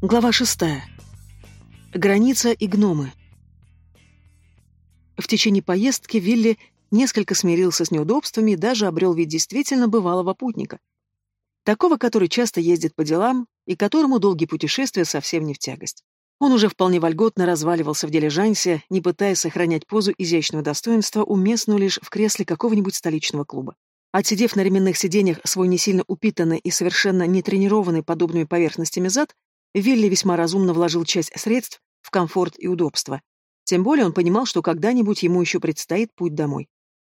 Глава шестая. Граница и гномы. В течение поездки Вилли несколько смирился с неудобствами и даже обрел вид действительно бывалого путника. Такого, который часто ездит по делам и которому долгие путешествия совсем не в тягость. Он уже вполне вольготно разваливался в дилижансе, не пытаясь сохранять позу изящного достоинства, уместную лишь в кресле какого-нибудь столичного клуба. Отсидев на ременных сиденьях свой не сильно упитанный и совершенно не тренированный подобными поверхностями зад, Вилли весьма разумно вложил часть средств в комфорт и удобство. Тем более он понимал, что когда-нибудь ему еще предстоит путь домой.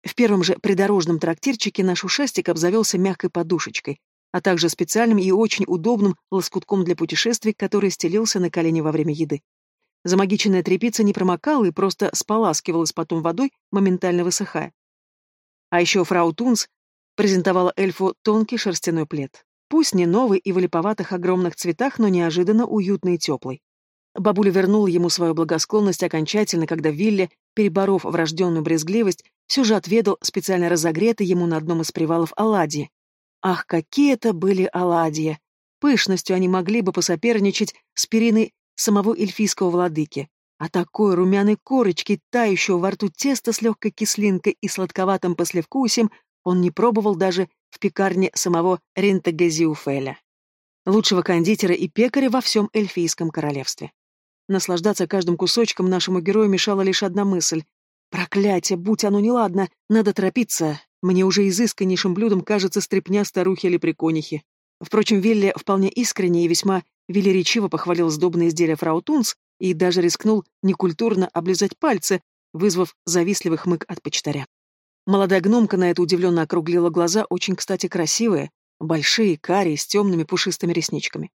В первом же придорожном трактирчике наш ушастик обзавелся мягкой подушечкой, а также специальным и очень удобным лоскутком для путешествий, который стелился на колени во время еды. Замагиченная тряпица не промокала и просто споласкивалась потом водой, моментально высыхая. А еще фрау Тунс презентовала эльфу тонкий шерстяной плед. Пусть не новый и в липоватых огромных цветах, но неожиданно уютный и теплый. Бабуля вернула ему свою благосклонность окончательно, когда Вилли, переборов врожденную брезгливость, все же отведал специально разогретый ему на одном из привалов оладьи. Ах, какие это были оладьи! Пышностью они могли бы посоперничать с периной самого эльфийского владыки. А такой румяной корочки, тающего во рту теста с легкой кислинкой и сладковатым послевкусием, он не пробовал даже в пекарне самого Рентагезиуфеля, лучшего кондитера и пекаря во всем эльфийском королевстве. Наслаждаться каждым кусочком нашему герою мешала лишь одна мысль. Проклятие, будь оно неладно, надо торопиться. Мне уже изысканнейшим блюдом кажется стряпня старухи или приконихи. Впрочем, Вилли вполне искренне и весьма велеречиво похвалил сдобные изделия фрау Тунс и даже рискнул некультурно облизать пальцы, вызвав завистливый хмык от почтаря. Молодая гномка на это удивленно округлила глаза, очень, кстати, красивые, большие, карие, с темными пушистыми ресничками.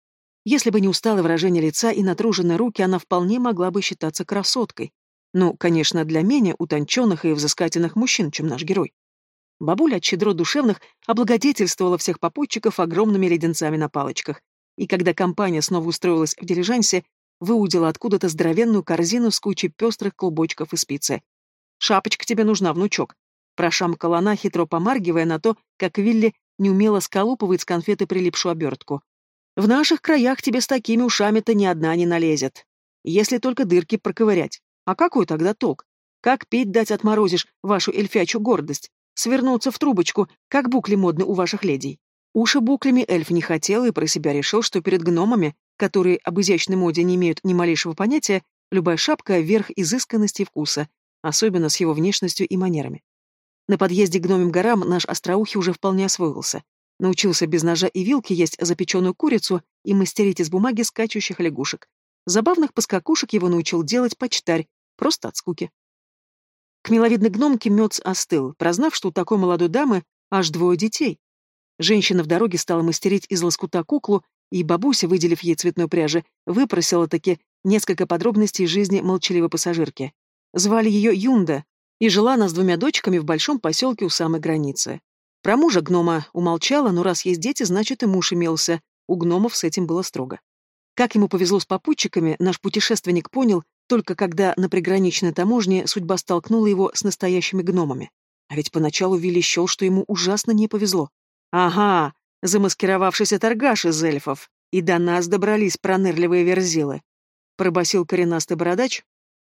Если бы не усталое выражение лица и натруженные руки, она вполне могла бы считаться красоткой. Ну, конечно, для менее утонченных и взыскательных мужчин, чем наш герой. Бабуля от щедро душевных облагодетельствовала всех попутчиков огромными леденцами на палочках, и когда компания снова устроилась в дилижансе, выудила откуда-то здоровенную корзину с кучей пестрых клубочков и спицы. «Шапочка тебе нужна, внучок», Прошамкала она, хитро помаргивая на то, как Вилли неумело сколупывает с конфеты прилипшую обертку. «В наших краях тебе с такими ушами-то ни одна не налезет. Если только дырки проковырять. А какой тогда толк? Как пить дать отморозишь вашу эльфячью гордость? Свернуться в трубочку, как букли модны у ваших ледей?» Уши буклями эльф не хотел и про себя решил, что перед гномами, которые об изящной моде не имеют ни малейшего понятия, любая шапка — верх изысканности вкуса, особенно с его внешностью и манерами. На подъезде к Гномим горам наш остроухий уже вполне освоился. Научился без ножа и вилки есть запеченную курицу и мастерить из бумаги скачущих лягушек. Забавных поскакушек его научил делать почтарь, просто от скуки. К миловидной гномке Мёц остыл, прознав, что у такой молодой дамы аж двое детей. Женщина в дороге стала мастерить из лоскута куклу, и бабуся, выделив ей цветной пряжи, выпросила таки несколько подробностей жизни молчаливой пассажирки. Звали ее Юнда, и жила она с двумя дочками в большом поселке у самой границы. Про мужа гнома умолчала, но раз есть дети, значит и муж имелся. У гномов с этим было строго. Как ему повезло с попутчиками, наш путешественник понял, только когда на приграничной таможне судьба столкнула его с настоящими гномами. А ведь поначалу Вилли счел, что ему ужасно не повезло. Ага, замаскировавшийся торгаш из эльфов. И до нас добрались пронырливые верзилы. Пробасил коренастый бородач,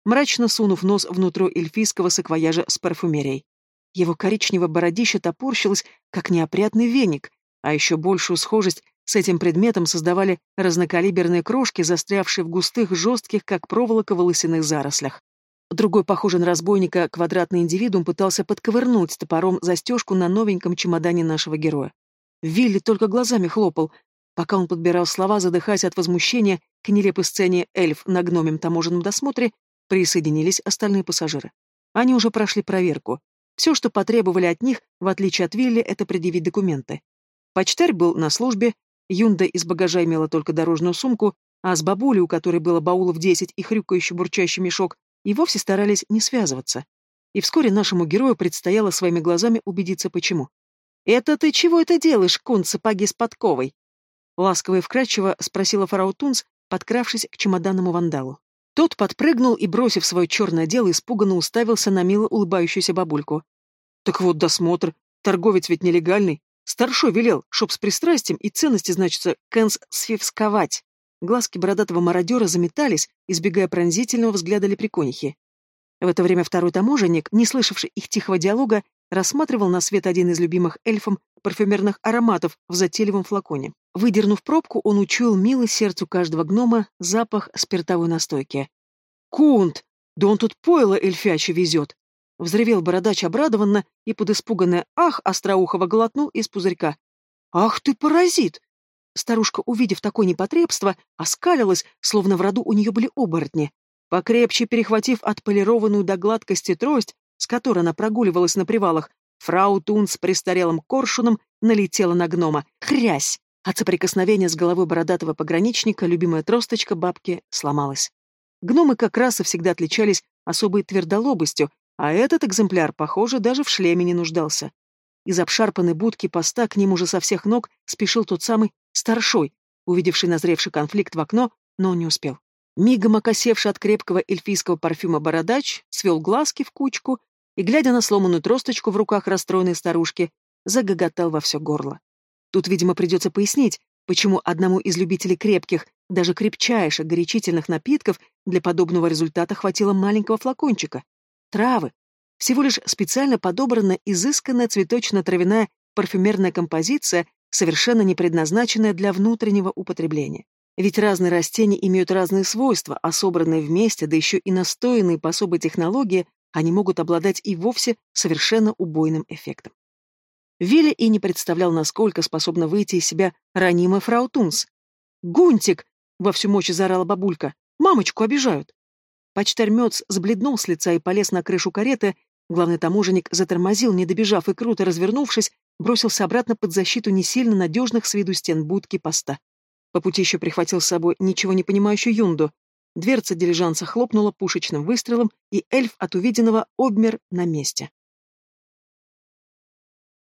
мрачно сунув нос внутрь эльфийского саквояжа с парфюмерией. Его коричневое бородище топорщилось, как неопрятный веник, а еще большую схожесть с этим предметом создавали разнокалиберные крошки, застрявшие в густых, жестких, как проволока, волосяных зарослях. Другой, похожий на разбойника, квадратный индивидуум пытался подковырнуть топором застежку на новеньком чемодане нашего героя. Вилли только глазами хлопал, пока он подбирал слова, задыхаясь от возмущения к нелепой сцене эльф на гномем таможенном досмотре, Присоединились остальные пассажиры. Они уже прошли проверку. Все, что потребовали от них, в отличие от Вилли, это предъявить документы. Почтарь был на службе, Юнда из багажа имела только дорожную сумку, а с бабулей, у которой было баулов десять и хрюкающий бурчащий мешок, и вовсе старались не связываться. И вскоре нашему герою предстояло своими глазами убедиться, почему. «Это ты чего это делаешь, кун сапоги с подковой?» Ласково и вкрадчиво спросила фарау Тунс, подкравшись к чемоданному вандалу. Тот подпрыгнул и, бросив свое черное дело, испуганно уставился на мило улыбающуюся бабульку. «Так вот досмотр. Торговец ведь нелегальный. Старшой велел, чтоб с пристрастием и ценности, значится, консфивсковать. глазки бородатого мародера заметались, избегая пронзительного взгляда лепреконихи. В это время второй таможенник, не слышавший их тихого диалога, рассматривал на свет один из любимых эльфом парфюмерных ароматов в затейливом флаконе. Выдернув пробку, он учуял милый сердцу каждого гнома запах спиртовой настойки. «Кунт! Да он тут пойло эльфяче везет!» Взревел бородач обрадованно и под испуганное «ах» остроухого глотнул из пузырька. «Ах ты, паразит!» Старушка, увидев такое непотребство, оскалилась, словно в роду у нее были оборотни. Покрепче перехватив отполированную до гладкости трость, с которой она прогуливалась на привалах, фрау Тун с престарелым коршуном налетела на гнома. Хрясь! От соприкосновения с головой бородатого пограничника любимая тросточка бабки сломалась. Гномы как раз и всегда отличались особой твердолобостью, а этот экземпляр, похоже, даже в шлеме не нуждался. Из обшарпанной будки поста к ним уже со всех ног спешил тот самый старшой, увидевший назревший конфликт в окно, но он не успел. Мигом окосевший от крепкого эльфийского парфюма бородач свел глазки в кучку и, глядя на сломанную тросточку в руках расстроенной старушки, загоготал во все горло. Тут, видимо, придется пояснить, почему одному из любителей крепких, даже крепчайших горячительных напитков для подобного результата хватило маленького флакончика. Травы. Всего лишь специально подобранная изысканная цветочно-травяная парфюмерная композиция, совершенно не предназначенная для внутреннего употребления. Ведь разные растения имеют разные свойства, а собранные вместе, да еще и настоянные по особой технологии, они могут обладать и вовсе совершенно убойным эффектом. Вилли и не представлял, насколько способна выйти из себя ранимая фрау Тунс. «Гунтик!» — во всю мощь заорала бабулька. «Мамочку обижают!» Почтарь Мёц сбледнул с лица и полез на крышу кареты. Главный таможенник затормозил, не добежав и, круто развернувшись, бросился обратно под защиту не сильно надежных с виду стен будки поста. По пути еще прихватил с собой ничего не понимающую юнду. Дверца дилижанса хлопнула пушечным выстрелом, и эльф от увиденного обмер на месте.